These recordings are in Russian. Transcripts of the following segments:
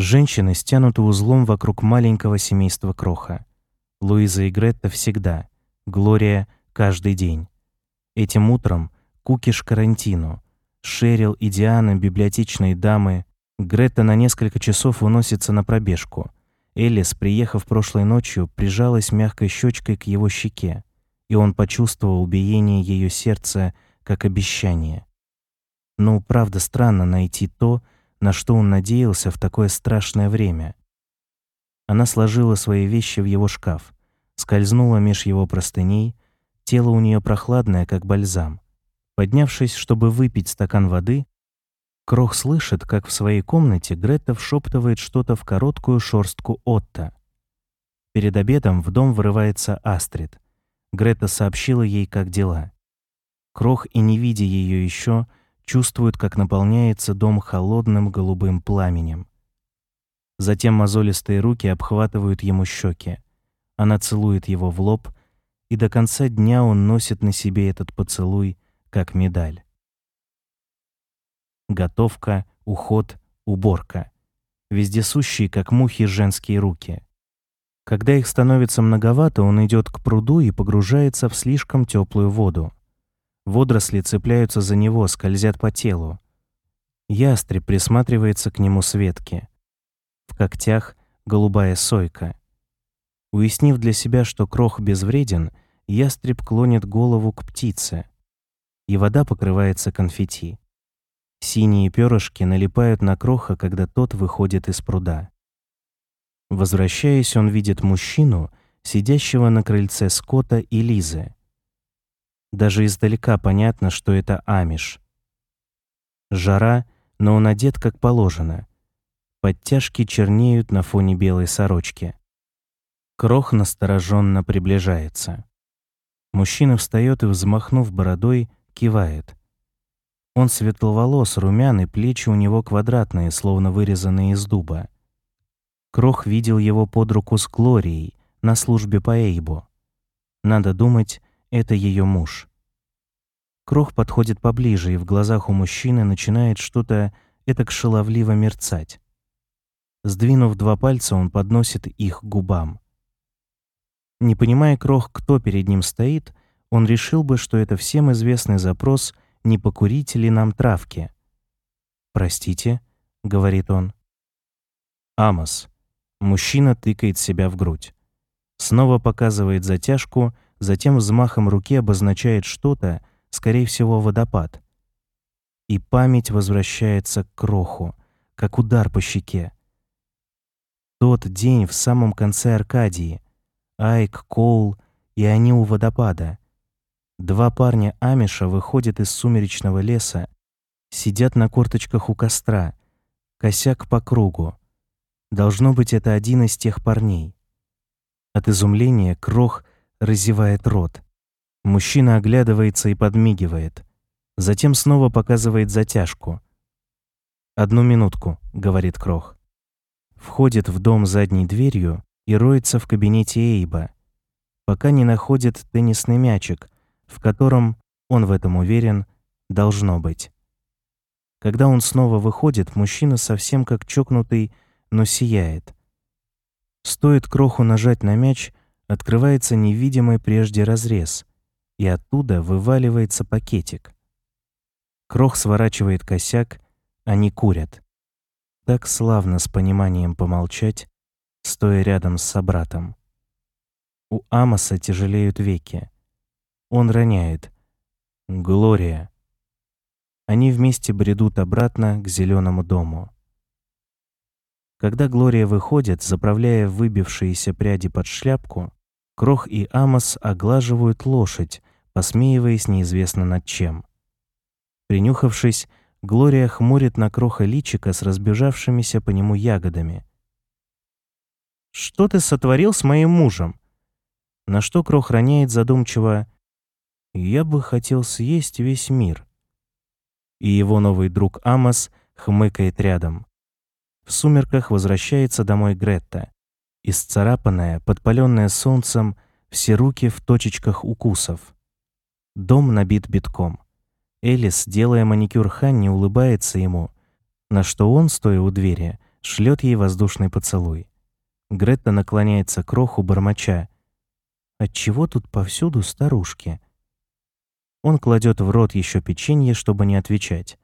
Женщины стянуты узлом вокруг маленького семейства Кроха. Луиза и Гретта всегда, Глория каждый день. Этим утром Кукиш карантину, Шерил и Диана библиотечные дамы, Гретта на несколько часов уносится на пробежку. Элис, приехав прошлой ночью, прижалась мягкой щечкой к его щеке, и он почувствовал биение ее сердца как обещание. Но правда странно найти то, на что он надеялся в такое страшное время. Она сложила свои вещи в его шкаф, скользнула меж его простыней, тело у нее прохладное, как бальзам. Поднявшись, чтобы выпить стакан воды, Крох слышит, как в своей комнате Грета вшептывает что-то в короткую шорстку Отто. Перед обедом в дом вырывается Астрид. Грета сообщила ей, как дела. Крох и не видя ее еще, чувствует, как наполняется дом холодным голубым пламенем. Затем мозолистые руки обхватывают ему щеки. Она целует его в лоб, и до конца дня он носит на себе этот поцелуй, как медаль. Готовка, уход, уборка. Вездесущие, как мухи, женские руки. Когда их становится многовато, он идет к пруду и погружается в слишком теплую воду. Водоросли цепляются за него, скользят по телу. Ястреб присматривается к нему с ветки. В когтях голубая сойка. Уяснив для себя, что крох безвреден, ястреб клонит голову к птице, и вода покрывается конфетти. Синие перышки налипают на кроха, когда тот выходит из пруда. Возвращаясь, он видит мужчину, сидящего на крыльце Скотта и Лизы. Даже издалека понятно, что это Амиш. Жара, но он одет как положено. Подтяжки чернеют на фоне белой сорочки. Крох настороженно приближается. Мужчина встает и, взмахнув бородой, кивает. Он светловолос, румяный, плечи у него квадратные, словно вырезанные из дуба. Крох видел его под руку с Глорией на службе по Эйбу. Надо думать, это ее муж. Крох подходит поближе, и в глазах у мужчины начинает что-то этак шаловливо мерцать. Сдвинув два пальца, он подносит их к губам. Не понимая Крох, кто перед ним стоит, он решил бы, что это всем известный запрос «Не покурите ли нам травки?» «Простите», — говорит он. «Амос». Мужчина тыкает себя в грудь. Снова показывает затяжку — затем взмахом руки обозначает что-то, скорее всего, водопад. И память возвращается к кроху, как удар по щеке. Тот день в самом конце Аркадии. Айк, Коул и они у водопада. Два парня Амиша выходят из сумеречного леса, сидят на корточках у костра, косяк по кругу. Должно быть, это один из тех парней. От изумления Крох разевает рот. Мужчина оглядывается и подмигивает. Затем снова показывает затяжку. «Одну минутку», — говорит Крох. Входит в дом задней дверью и роется в кабинете Эйба, пока не находит теннисный мячик, в котором, он в этом уверен, должно быть. Когда он снова выходит, мужчина совсем как чокнутый, но сияет. Стоит Кроху нажать на мяч, открывается невидимый прежде разрез, и оттуда вываливается пакетик. Крох сворачивает косяк, они курят. Так славно с пониманием помолчать, стоя рядом с собратом. У Амоса тяжелеют веки. Он роняет. «Глория». Они вместе бредут обратно к зеленому дому. Когда Глория выходит, заправляя выбившиеся пряди под шляпку, Крох и Амос оглаживают лошадь, посмеиваясь неизвестно над чем. Принюхавшись, Глория хмурит на Кроха личика с разбежавшимися по нему ягодами. «Что ты сотворил с моим мужем?» На что Крох роняет задумчиво «Я бы хотел съесть весь мир». И его новый друг Амос хмыкает рядом. В сумерках возвращается домой Гретта. Исцарапанная, подпаленная солнцем, все руки в точечках укусов. Дом набит битком. Элис, делая маникюр Ханни, улыбается ему, на что он, стоя у двери, шлет ей воздушный поцелуй. Гретта наклоняется к Роху, бормоча. «Отчего тут повсюду старушки?» Он кладет в рот еще печенье, чтобы не отвечать.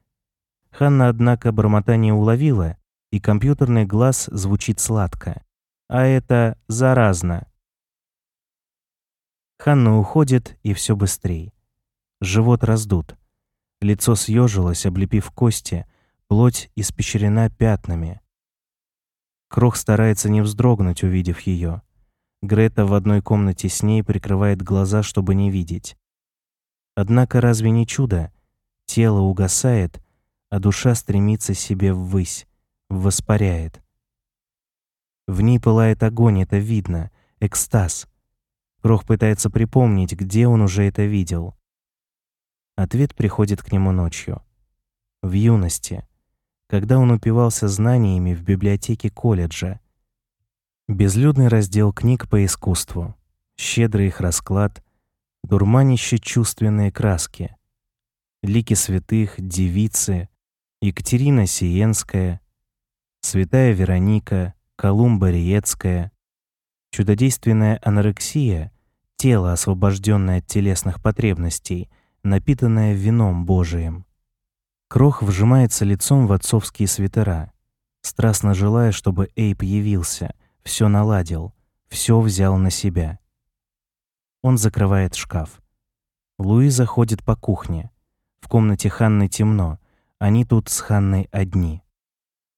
Ханна, однако, бормотание уловила, и компьютерный глаз звучит сладко. А это заразно. Ханна уходит, и все быстрей. Живот раздут. Лицо съежилось, облепив кости, плоть испещрена пятнами. Крох старается не вздрогнуть, увидев ее. Грета в одной комнате с ней прикрывает глаза, чтобы не видеть. Однако разве не чудо? Тело угасает, а душа стремится себе ввысь, воспаряет. В ней пылает огонь, это видно, экстаз. Крох пытается припомнить, где он уже это видел. Ответ приходит к нему ночью. В юности, когда он упивался знаниями в библиотеке колледжа. Безлюдный раздел книг по искусству, щедрый их расклад, дурманище чувственные краски, лики святых, девицы, Екатерина Сиенская, Святая Вероника, Колумба Риецкая, чудодейственная анорексия, тело, освобожденное от телесных потребностей, напитанное вином Божиим. Крох вжимается лицом в отцовские свитера, страстно желая, чтобы Эйп явился, все наладил, все взял на себя. Он закрывает шкаф. Луи заходит по кухне. В комнате Ханны темно, они тут с Ханной одни.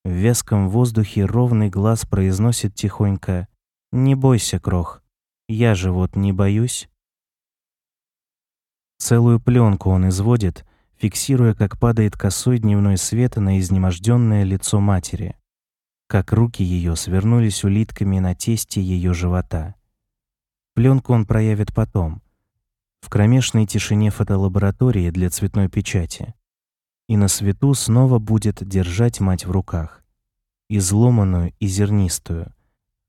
В вязком воздухе ровный глаз произносит тихонько «Не бойся, Крох, я же вот не боюсь». Целую пленку он изводит, фиксируя, как падает косой дневной свет на изнеможденное лицо матери, как руки ее свернулись улитками на тесте ее живота. Пленку он проявит потом, в кромешной тишине фотолаборатории для цветной печати. И на свету снова будет держать мать в руках, изломанную и зернистую,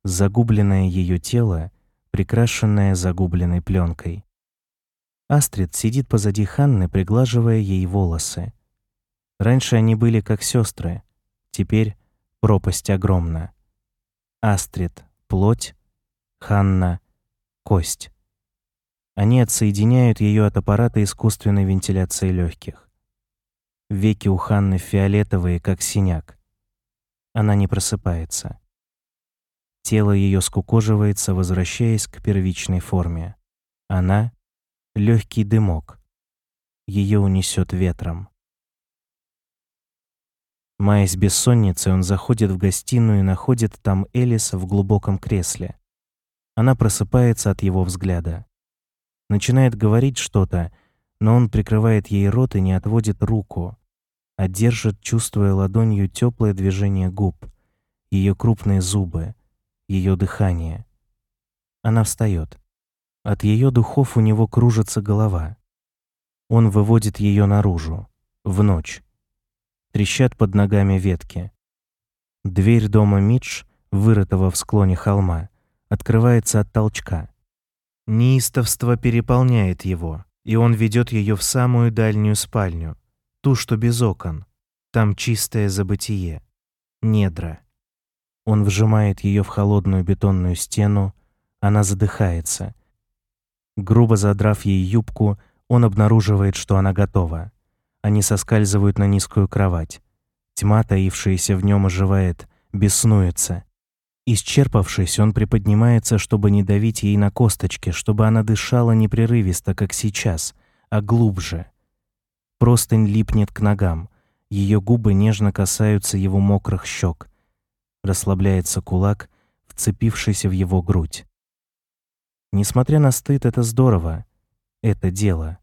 загубленное ее тело, прикрашенное загубленной пленкой. Астрид сидит позади Ханны, приглаживая ей волосы. Раньше они были как сестры, теперь пропасть огромна. Астрид — плоть, Ханна — кость. Они отсоединяют ее от аппарата искусственной вентиляции легких. Веки у Ханны фиолетовые, как синяк. Она не просыпается. Тело ее скукоживается, возвращаясь к первичной форме. Она легкий дымок. Ее унесет ветром. Маясь бессонницей, он заходит в гостиную и находит там Элис в глубоком кресле. Она просыпается от его взгляда. Начинает говорить что-то, но он прикрывает ей рот и не отводит руку, а держит, чувствуя ладонью теплое движение губ, ее крупные зубы, ее дыхание. Она встает. От ее духов у него кружится голова. Он выводит ее наружу, в ночь. Трещат под ногами ветки. Дверь дома Мидж, вырытого в склоне холма, открывается от толчка. Неистовство переполняет его, и он ведет ее в самую дальнюю спальню, ту, что без окон. Там чистое забытие, недра. Он вжимает ее в холодную бетонную стену, она задыхается, Грубо задрав ей юбку, он обнаруживает, что она готова. Они соскальзывают на низкую кровать. Тьма, таившаяся в нем, оживает, беснуется. Исчерпавшись, он приподнимается, чтобы не давить ей на косточки, чтобы она дышала непрерывисто, как сейчас, а глубже. Простынь липнет к ногам. Ее губы нежно касаются его мокрых щек. Расслабляется кулак, вцепившийся в его грудь. Несмотря на стыд, это здорово. Это дело.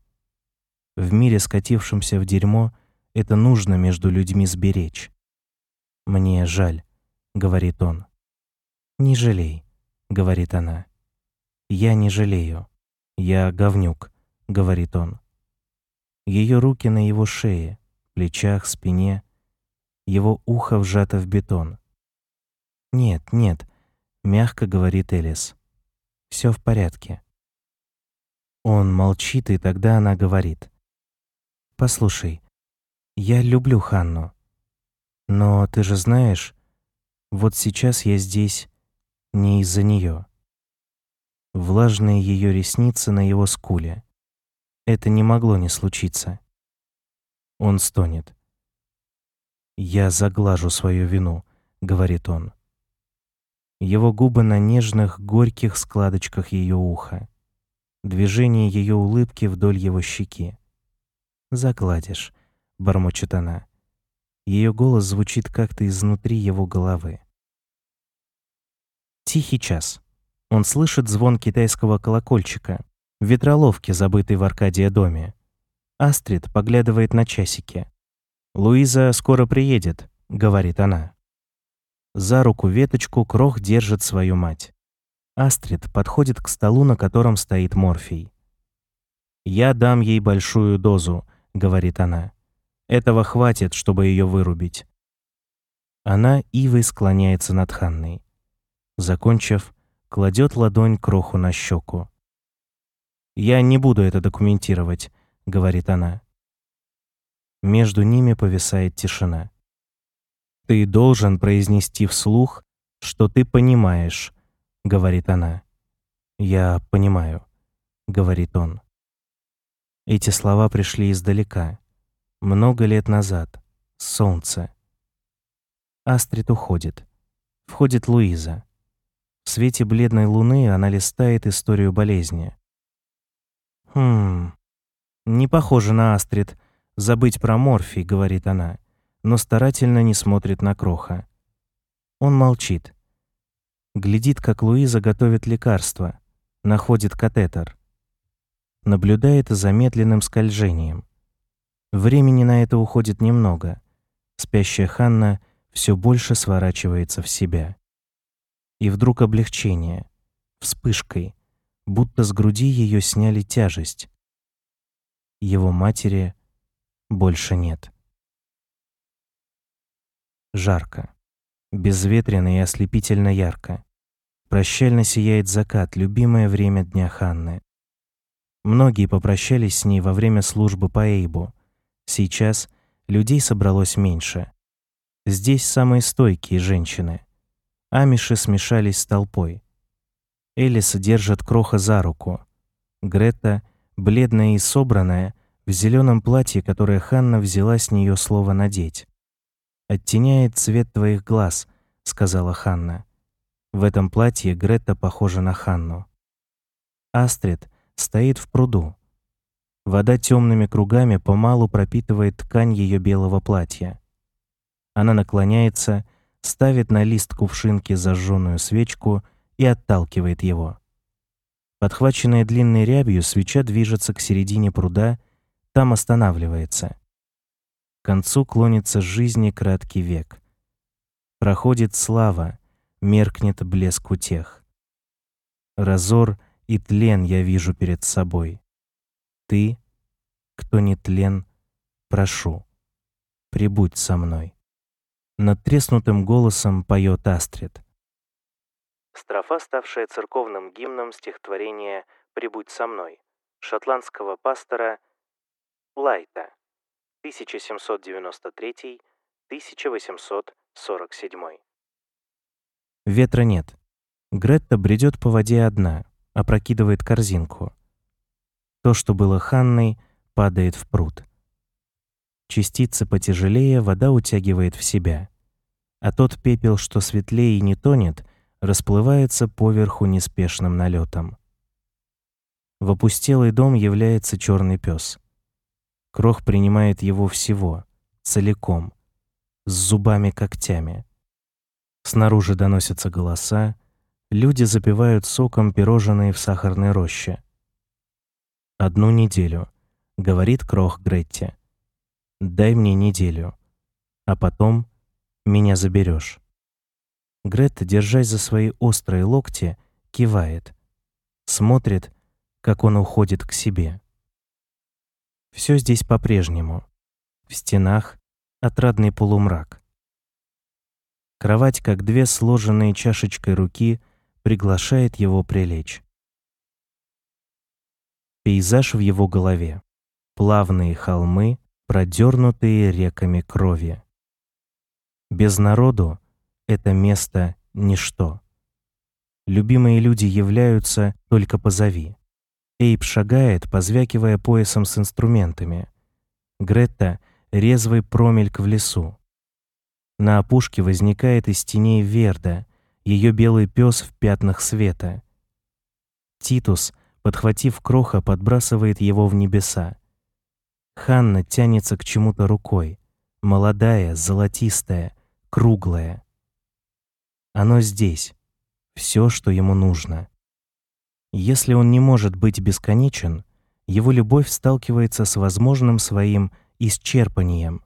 В мире, скатившемся в дерьмо, это нужно между людьми сберечь. «Мне жаль», — говорит он. «Не жалей», — говорит она. «Я не жалею. Я говнюк», — говорит он. Ее руки на его шее, плечах, спине. Его ухо вжато в бетон. «Нет, нет», — мягко говорит Элис. Все в порядке. Он молчит, и тогда она говорит. «Послушай, я люблю Ханну. Но ты же знаешь, Вот сейчас я здесь не из-за нее. Влажные ее ресницы на его скуле. Это не могло не случиться. Он стонет. «Я заглажу свою вину», — говорит он. Его губы на нежных, горьких складочках ее уха. Движение ее улыбки вдоль его щеки. «Загладишь», — бормочет она. Ее голос звучит как-то изнутри его головы. Тихий час. Он слышит звон китайского колокольчика, ветроловки, забытой в Аркадия доме. Астрид поглядывает на часики. «Луиза скоро приедет», — говорит она. За руку веточку Крох держит свою мать. Астрид подходит к столу, на котором стоит морфий. «Я дам ей большую дозу», — говорит она. «Этого хватит, чтобы ее вырубить». Она ивой склоняется над Ханной. Закончив, кладет ладонь Кроху на щеку. «Я не буду это документировать», — говорит она. Между ними повисает тишина. «Ты должен произнести вслух, что ты понимаешь», — говорит она. «Я понимаю», — говорит он. Эти слова пришли издалека, много лет назад, солнце. Астрид уходит. Входит Луиза. В свете бледной луны она листает историю болезни. «Хм, не похоже на Астрид. Забыть про морфий», — говорит она но старательно не смотрит на Кроха. Он молчит. Глядит, как Луиза готовит лекарство, находит катетер. Наблюдает за медленным скольжением. Времени на это уходит немного. Спящая Ханна все больше сворачивается в себя. И вдруг облегчение, вспышкой, будто с груди ее сняли тяжесть. Его матери больше нет. Жарко. Безветренно и ослепительно ярко. Прощально сияет закат, любимое время дня Ханны. Многие попрощались с ней во время службы по Эйбу. Сейчас людей собралось меньше. Здесь самые стойкие женщины. Амиши смешались с толпой. Элис держит Кроха за руку. Грета, бледная и собранная, в зеленом платье, которое Ханна взяла с нее слово надеть оттеняет цвет твоих глаз», — сказала Ханна. В этом платье Грета похожа на Ханну. Астрид стоит в пруду. Вода темными кругами помалу пропитывает ткань ее белого платья. Она наклоняется, ставит на лист кувшинки зажженную свечку и отталкивает его. Подхваченная длинной рябью, свеча движется к середине пруда, там останавливается концу клонится жизни краткий век. Проходит слава, меркнет блеск утех. Разор и тлен я вижу перед собой. Ты, кто не тлен, прошу, прибудь со мной. Над треснутым голосом поет Астрид. Строфа, ставшая церковным гимном стихотворения «Прибудь со мной» шотландского пастора Лайта. 1793-1847. Ветра нет. Гретта бредет по воде одна, опрокидывает корзинку. То, что было Ханной, падает в пруд. Частицы потяжелее вода утягивает в себя, а тот пепел, что светлее и не тонет, расплывается поверху неспешным налетом. В опустелый дом является черный пес. Крох принимает его всего, целиком, с зубами-когтями. Снаружи доносятся голоса, люди запивают соком пирожные в сахарной роще. «Одну неделю», — говорит Крох Гретте. «Дай мне неделю, а потом меня заберешь». Гретта, держась за свои острые локти, кивает, смотрит, как он уходит к себе. Все здесь по-прежнему. В стенах отрадный полумрак. Кровать, как две сложенные чашечкой руки, приглашает его прилечь. Пейзаж в его голове. Плавные холмы, продернутые реками крови. Без народу это место — ничто. Любимые люди являются «только позови». Эйб шагает, позвякивая поясом с инструментами. Гретта — резвый промельк в лесу. На опушке возникает из теней Верда, ее белый пес в пятнах света. Титус, подхватив кроха, подбрасывает его в небеса. Ханна тянется к чему-то рукой, молодая, золотистая, круглая. Оно здесь, все, что ему нужно. Если он не может быть бесконечен, его любовь сталкивается с возможным своим исчерпанием.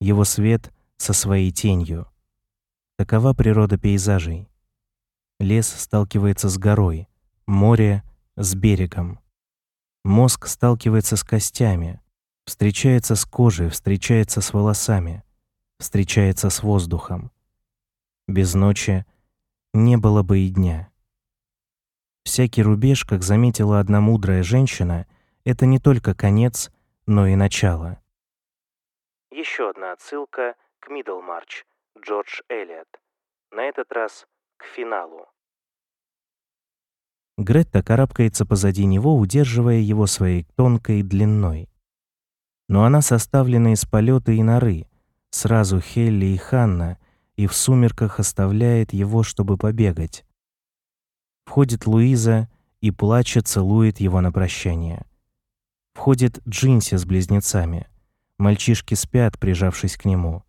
Его свет со своей тенью. Такова природа пейзажей. Лес сталкивается с горой, море с берегом. Мозг сталкивается с костями, встречается с кожей, встречается с волосами, встречается с воздухом. Без ночи не было бы и дня. Всякий рубеж, как заметила одна мудрая женщина, это не только конец, но и начало. Еще одна отсылка к Миддлмарч, Джордж Эллиот. На этот раз к финалу. Гретта карабкается позади него, удерживая его своей тонкой длиной. Но она составлена из полета и норы, сразу Хелли и Ханна, и в сумерках оставляет его, чтобы побегать. Входит Луиза и плачет, целует его на прощание. Входит Джинси с близнецами. Мальчишки спят, прижавшись к нему.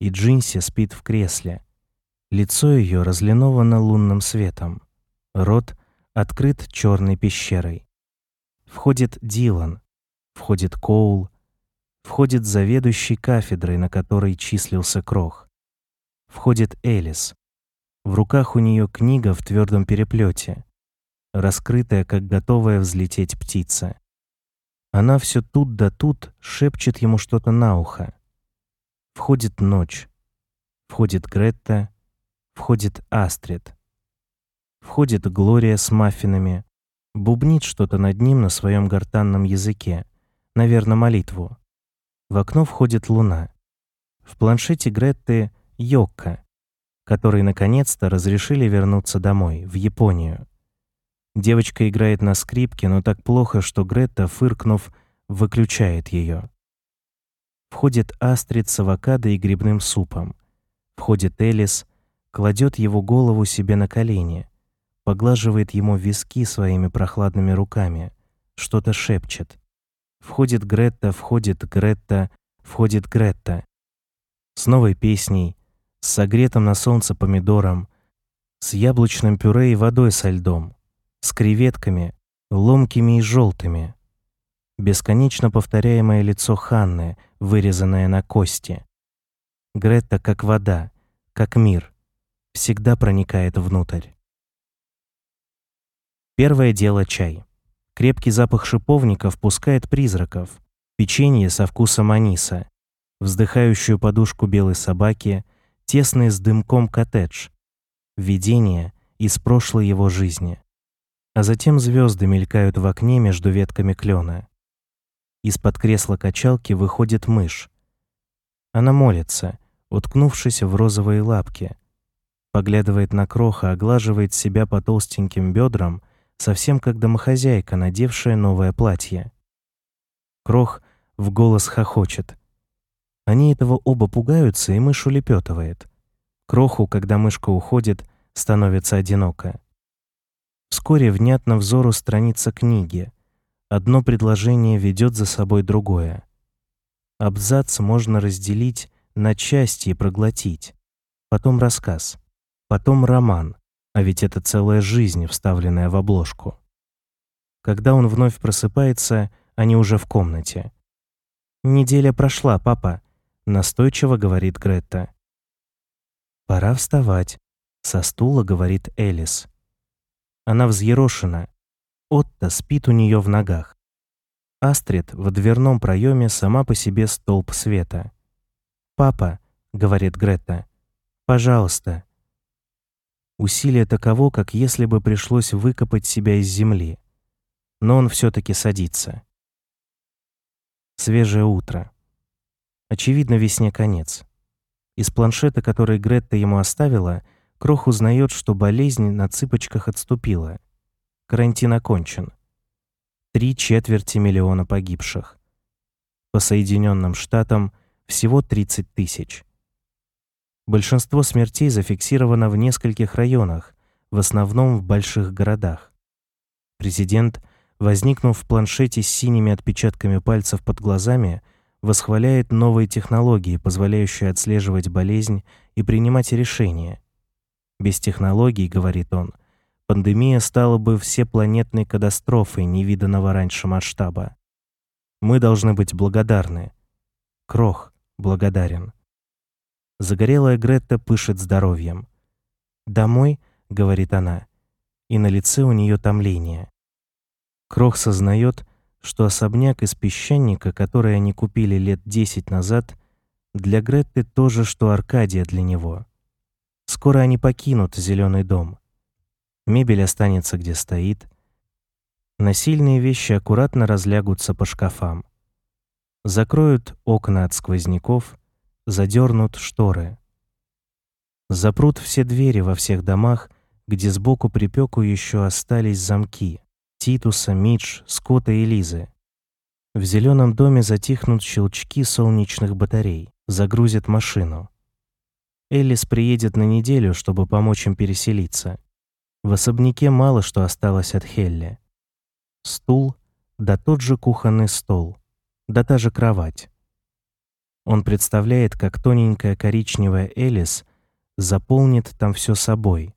И Джинси спит в кресле. Лицо ее разлиновано лунным светом. Рот открыт черной пещерой. Входит Дилан. Входит Коул. Входит заведующий кафедрой, на которой числился Крох. Входит Элис. В руках у нее книга в твердом переплете, раскрытая, как готовая взлететь птица. Она все тут да тут шепчет ему что-то на ухо. Входит ночь. Входит Гретта. Входит Астрид. Входит Глория с маффинами. Бубнит что-то над ним на своем гортанном языке. Наверное, молитву. В окно входит луна. В планшете Гретты — Йокка которые наконец-то разрешили вернуться домой, в Японию. Девочка играет на скрипке, но так плохо, что Гретта, фыркнув, выключает ее. Входит Астрид с авокадо и грибным супом. Входит Элис, кладет его голову себе на колени, поглаживает ему виски своими прохладными руками, что-то шепчет. Входит Гретта, входит Гретта, входит Гретта. С новой песней, с согретым на солнце помидором, с яблочным пюре и водой со льдом, с креветками, ломкими и желтыми. Бесконечно повторяемое лицо Ханны, вырезанное на кости. Гретта как вода, как мир, всегда проникает внутрь. Первое дело чай. Крепкий запах шиповника впускает призраков, печенье со вкусом аниса, вздыхающую подушку белой собаки — тесный с дымком коттедж, видение из прошлой его жизни. А затем звезды мелькают в окне между ветками клена. Из-под кресла качалки выходит мышь. Она молится, уткнувшись в розовые лапки, поглядывает на кроха, оглаживает себя по толстеньким бедрам, совсем как домохозяйка, надевшая новое платье. Крох в голос хохочет — они этого оба пугаются, и мышь улепетывает. Кроху, когда мышка уходит, становится одиноко. Вскоре внятно взору страница книги. Одно предложение ведет за собой другое. Абзац можно разделить на части и проглотить. Потом рассказ. Потом роман. А ведь это целая жизнь, вставленная в обложку. Когда он вновь просыпается, они уже в комнате. «Неделя прошла, папа настойчиво говорит Гретта. Пора вставать, со стула говорит Элис. Она взъерошена. Отто спит у нее в ногах. Астрид в дверном проеме сама по себе столб света. «Папа», — говорит Гретта, — «пожалуйста». Усилие таково, как если бы пришлось выкопать себя из земли. Но он все таки садится. Свежее утро. Очевидно, весне конец. Из планшета, который Гретта ему оставила, Крох узнает, что болезнь на цыпочках отступила. Карантин окончен. Три четверти миллиона погибших. По Соединенным Штатам всего 30 тысяч. Большинство смертей зафиксировано в нескольких районах, в основном в больших городах. Президент, возникнув в планшете с синими отпечатками пальцев под глазами, восхваляет новые технологии, позволяющие отслеживать болезнь и принимать решения. Без технологий, говорит он, пандемия стала бы всепланетной катастрофой невиданного раньше масштаба. Мы должны быть благодарны. Крох благодарен. Загорелая Гретта пышет здоровьем. «Домой?» — говорит она, и на лице у нее томление. Крох сознает, что особняк из песчаника, который они купили лет десять назад, для Гретты то же, что Аркадия для него. Скоро они покинут зеленый дом. Мебель останется где стоит. Насильные вещи аккуратно разлягутся по шкафам. Закроют окна от сквозняков — задернут шторы. Запрут все двери во всех домах, где сбоку припеку еще остались замки Титуса, Мидж, Скотта и Лизы. В зеленом доме затихнут щелчки солнечных батарей, загрузят машину. Эллис приедет на неделю, чтобы помочь им переселиться. В особняке мало что осталось от Хелли. Стул, да тот же кухонный стол, да та же кровать. Он представляет, как тоненькая коричневая Элис заполнит там все собой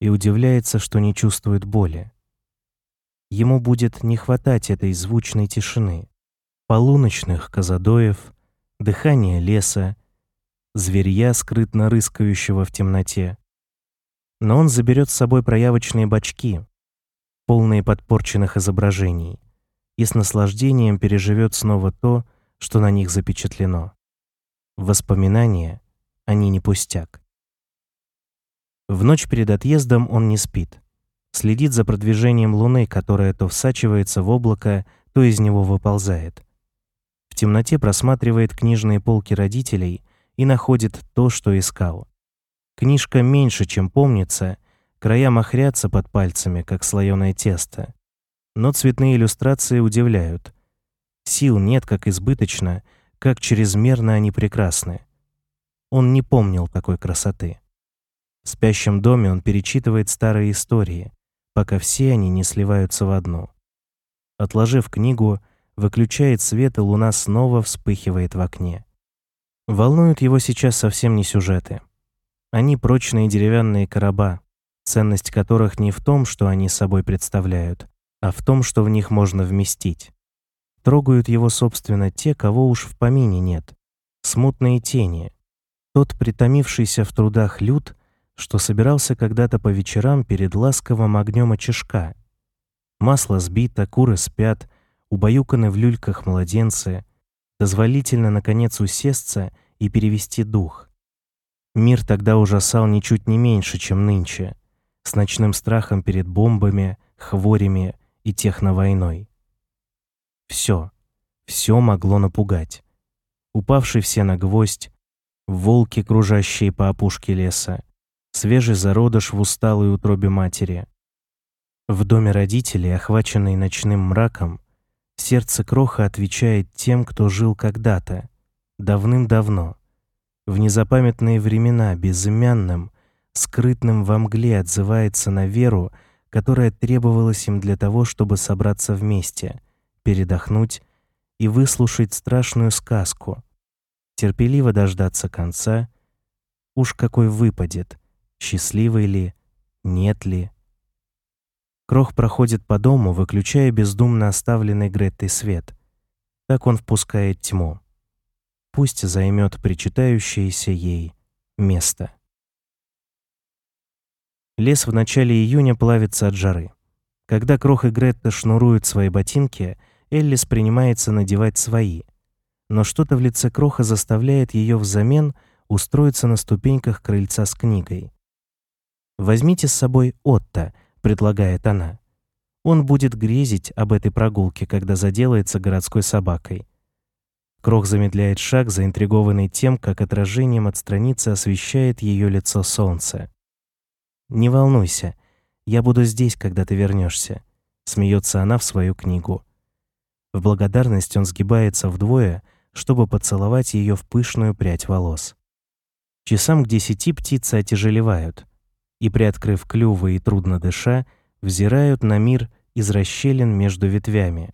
и удивляется, что не чувствует боли. Ему будет не хватать этой звучной тишины, полуночных казадоев, дыхания леса, зверья, скрытно рыскающего в темноте. Но он заберет с собой проявочные бачки, полные подпорченных изображений, и с наслаждением переживет снова то, что на них запечатлено. Воспоминания, они не пустяк. В ночь перед отъездом он не спит. Следит за продвижением Луны, которая то всачивается в облако, то из него выползает. В темноте просматривает книжные полки родителей и находит то, что искал. Книжка меньше, чем помнится, края махрятся под пальцами, как слоеное тесто. Но цветные иллюстрации удивляют. Сил нет как избыточно, как чрезмерно они прекрасны. Он не помнил такой красоты. В спящем доме он перечитывает старые истории, пока все они не сливаются в одну. Отложив книгу, выключает свет, и луна снова вспыхивает в окне. Волнуют его сейчас совсем не сюжеты. Они прочные деревянные короба, ценность которых не в том, что они собой представляют, а в том, что в них можно вместить. Трогают его, собственно, те, кого уж в помине нет. Смутные тени. Тот притомившийся в трудах люд, что собирался когда-то по вечерам перед ласковым огнем очишка. Масло сбито, куры спят, убаюканы в люльках младенцы. Дозволительно, наконец, усесться и перевести дух. Мир тогда ужасал ничуть не меньше, чем нынче, с ночным страхом перед бомбами, хворями и техновойной. Все, все могло напугать. Упавший все на гвоздь, волки, кружащие по опушке леса, свежий зародыш в усталой утробе матери. В доме родителей, охваченный ночным мраком, сердце кроха отвечает тем, кто жил когда-то, давным-давно, в незапамятные времена, безымянным, скрытным во мгле отзывается на веру, которая требовалась им для того, чтобы собраться вместе, передохнуть и выслушать страшную сказку, терпеливо дождаться конца, уж какой выпадет, счастливый ли, нет ли. Крох проходит по дому, выключая бездумно оставленный Греттой свет. Так он впускает тьму. Пусть займет причитающееся ей место. Лес в начале июня плавится от жары. Когда Крох и Гретта шнуруют свои ботинки — Эллис принимается надевать свои. Но что-то в лице Кроха заставляет ее взамен устроиться на ступеньках крыльца с книгой. «Возьмите с собой Отто», — предлагает она. Он будет грезить об этой прогулке, когда заделается городской собакой. Крох замедляет шаг, заинтригованный тем, как отражением от страницы освещает ее лицо солнце. «Не волнуйся, я буду здесь, когда ты вернешься», — смеется она в свою книгу. В благодарность он сгибается вдвое, чтобы поцеловать ее в пышную прядь волос. Часам к десяти птицы отяжелевают и, приоткрыв клювы и трудно дыша, взирают на мир из расщелин между ветвями,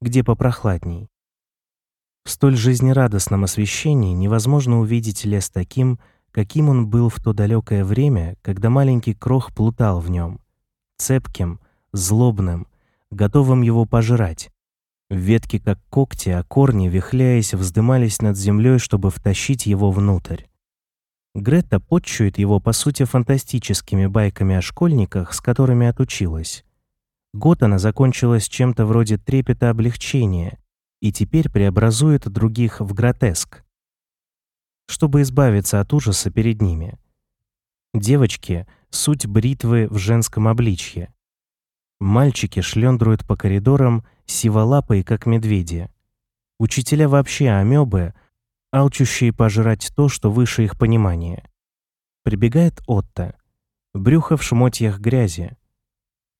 где попрохладней. В столь жизнерадостном освещении невозможно увидеть лес таким, каким он был в то далекое время, когда маленький крох плутал в нем, цепким, злобным, готовым его пожрать. Ветки, как когти, а корни, вихляясь, вздымались над землей, чтобы втащить его внутрь. Грета подчует его, по сути, фантастическими байками о школьниках, с которыми отучилась. Год она закончилась чем-то вроде трепета облегчения, и теперь преобразует других в гротеск, чтобы избавиться от ужаса перед ними. Девочки — суть бритвы в женском обличье. Мальчики шлендруют по коридорам сиволапые, как медведи. Учителя вообще амебы, алчущие пожрать то, что выше их понимания. Прибегает Отто, брюхо в шмотьях грязи,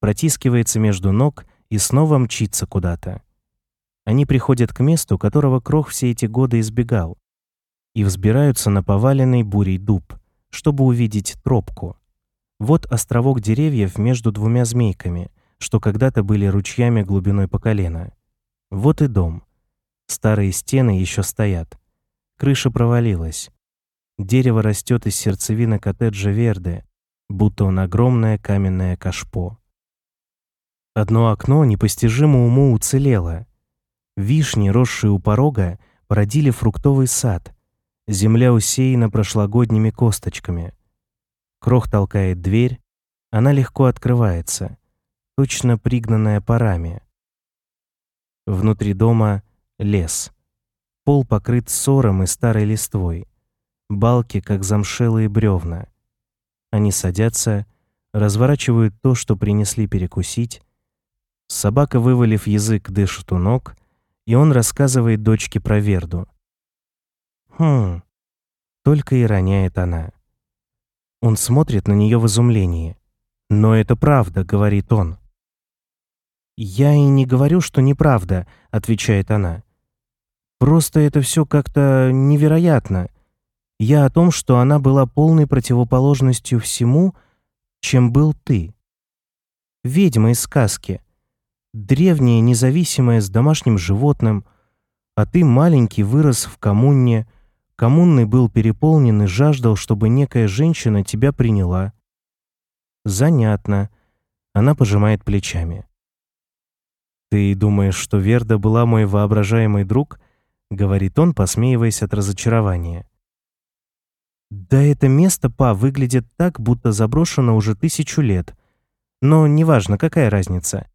протискивается между ног и снова мчится куда-то. Они приходят к месту, которого Крох все эти годы избегал, и взбираются на поваленный бурей дуб, чтобы увидеть тропку. Вот островок деревьев между двумя змейками, что когда-то были ручьями глубиной по колено. Вот и дом. Старые стены еще стоят. Крыша провалилась. Дерево растет из сердцевины коттеджа Верде, будто он огромное каменное кашпо. Одно окно непостижимо уму уцелело, Вишни, росшие у порога, породили фруктовый сад. Земля усеяна прошлогодними косточками. Крох толкает дверь, она легко открывается, точно пригнанная парами. Внутри дома лес. Пол покрыт сором и старой листвой. Балки, как замшелые бревна. Они садятся, разворачивают то, что принесли перекусить. Собака, вывалив язык, дышит у ног — и он рассказывает дочке про Верду. «Хм...» Только и роняет она. Он смотрит на нее в изумлении. «Но это правда», — говорит он. «Я и не говорю, что неправда», — отвечает она. «Просто это все как-то невероятно. Я о том, что она была полной противоположностью всему, чем был ты. Ведьма из сказки древняя, независимая, с домашним животным, а ты маленький вырос в коммуне, коммунный был переполнен и жаждал, чтобы некая женщина тебя приняла. Занятно. Она пожимает плечами. Ты думаешь, что Верда была мой воображаемый друг? Говорит он, посмеиваясь от разочарования. Да это место, па, выглядит так, будто заброшено уже тысячу лет. Но неважно, какая разница.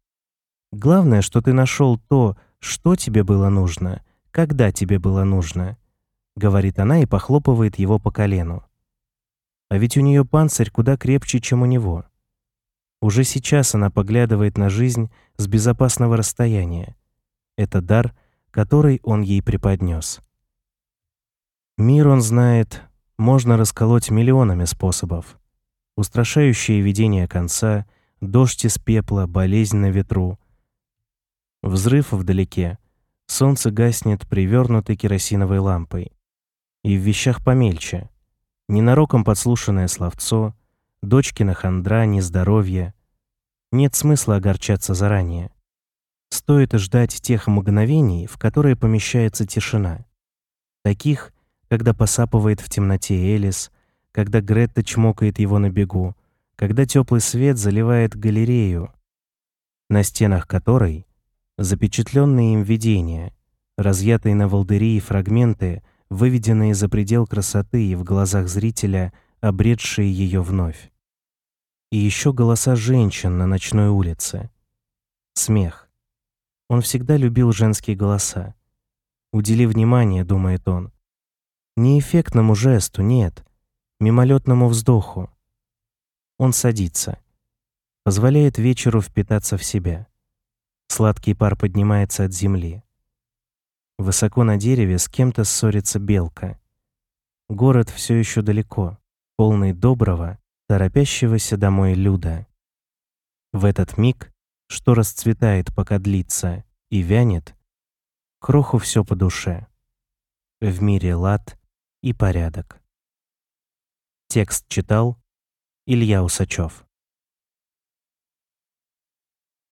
Главное, что ты нашел то, что тебе было нужно, когда тебе было нужно, говорит она и похлопывает его по колену. А ведь у нее панцирь куда крепче, чем у него. Уже сейчас она поглядывает на жизнь с безопасного расстояния. Это дар, который он ей преподнес. Мир он знает, можно расколоть миллионами способов. Устрашающее видение конца, дождь из пепла, болезнь на ветру — Взрыв вдалеке. Солнце гаснет привернутой керосиновой лампой. И в вещах помельче. Ненароком подслушанное словцо, дочкина хандра, нездоровье. Нет смысла огорчаться заранее. Стоит ждать тех мгновений, в которые помещается тишина. Таких, когда посапывает в темноте Элис, когда Гретта чмокает его на бегу, когда теплый свет заливает галерею, на стенах которой запечатленные им видения, разъятые на волдыри и фрагменты, выведенные за предел красоты и в глазах зрителя, обретшие ее вновь. И еще голоса женщин на ночной улице. Смех. Он всегда любил женские голоса. Удели внимание, думает он. Не эффектному жесту, нет, мимолетному вздоху. Он садится. Позволяет вечеру впитаться в себя. Сладкий пар поднимается от земли. Высоко на дереве с кем-то ссорится белка. Город все еще далеко, полный доброго, торопящегося домой люда. В этот миг, что расцветает, пока длится, и вянет, кроху все по душе. В мире лад и порядок. Текст читал Илья Усачев.